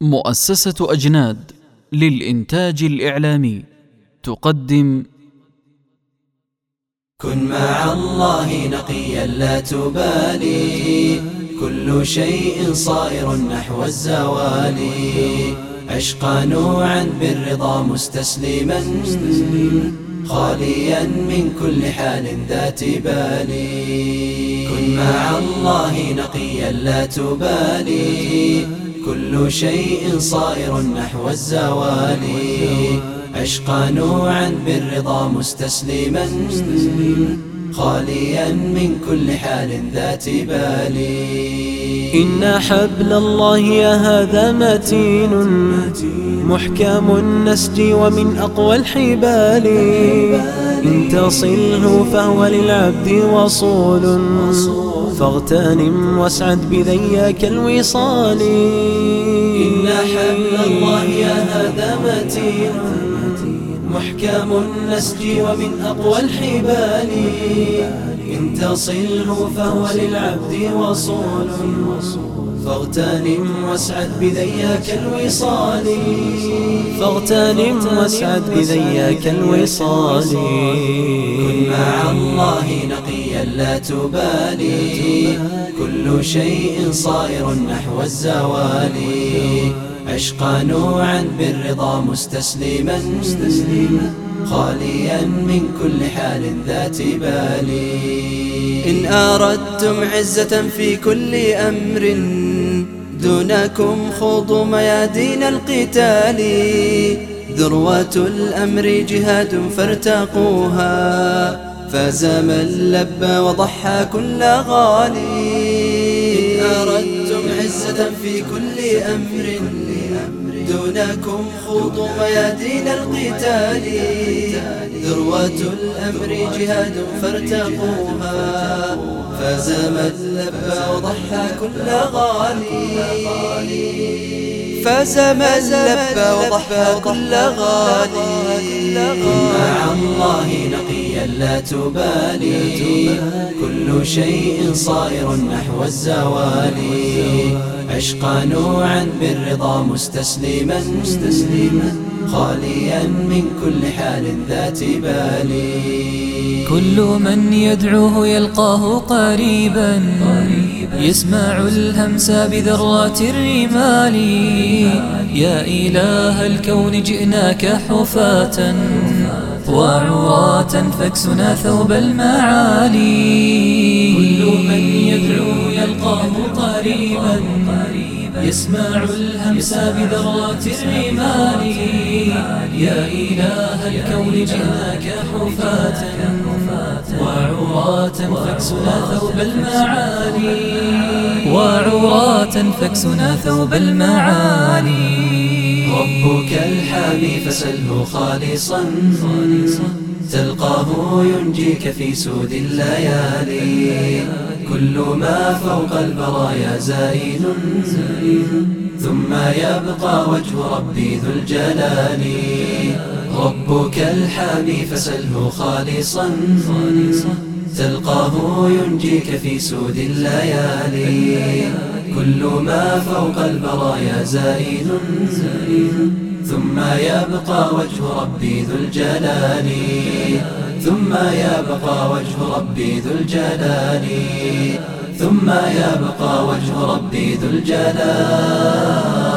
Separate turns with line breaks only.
مؤسسة أجناد للإنتاج الإعلامي. تقدم
كن مع الله نقيا لا تبالي كل شيء صائر نحو الزوال. عشقا نوعا بالرضا مستسلما خاليا من كل حال ذات بالي كن مع الله نقيا لا تبالي كل شيء صائر نحو الزوال. عشقا نوعا بالرضا مستسلما. خاليا من كل حال ذات بالي
إن حبل الله يا هذا متين. محكم النسج ومن أقوى الحبال. إن تصله فهو للعبد وصول. فاغتنم واسعد بذياك الوصال.
إن حبل الله يا هذا متين. محكم النسج ومن أقوى الحبال. إن تصله فهو للعبد وصول. فاغتنم واسعد بذياك الوصال.
فاغتنم واسعد بذياك الوصال.
كن مع الله نقيا لا تبالي كل شيء صائر نحو الزوال. عشقا نوعا بالرضا مستسلما خاليا من كل حال ذات بالي إن أردتم عزة في كل أمر دونكم خوضوا ميادين القتال. ذروة الأمر جهاد فارتقوها فاز من لبى وضحى كل غالي. في كل أمر. دونكم خوضوا ميادين القتال. ذروة الأمر جهاد فارتقوها. فاز من لبى وضحى كل غالي. فاز من لبى وضحى كل غالي. مع الله نقيا لا تبالي. كل شيء صائر نحو الزوال. عشقا نوعا بالرضا مستسلما خاليا من كل حال ذات بالي
كل من يدعوه يلقاه قريبا يسمع الهمس بذرات الرمال. يا إله الكون جئناك حفاة وعراة فاكسنا ثوب المعالي. كل من يدعو يلقاه قريبا يسمع الهمس بذرات الرمال يا إله الكون جئناك حفاة وعراة فاكسنا ثوب المعالي وعراة فاكسنا ثوب المعالي
ربك الحامي فسله خالصا. تلقاه ينجيك في سود الليالي. كل ما فوق البرايا زائل. ثم يبقى وجه ربي ذو الجلال. ربك الحامي فسله خالصا. تلقاه ينجيك في سود الليالي. كل ما فوق البرايا زائل. ثم يبقى وجه ربي ذو الجلال. ثم يبقى وجه ربي ذو الجلال. ثم يبقى وجه ربي ذو الجلال.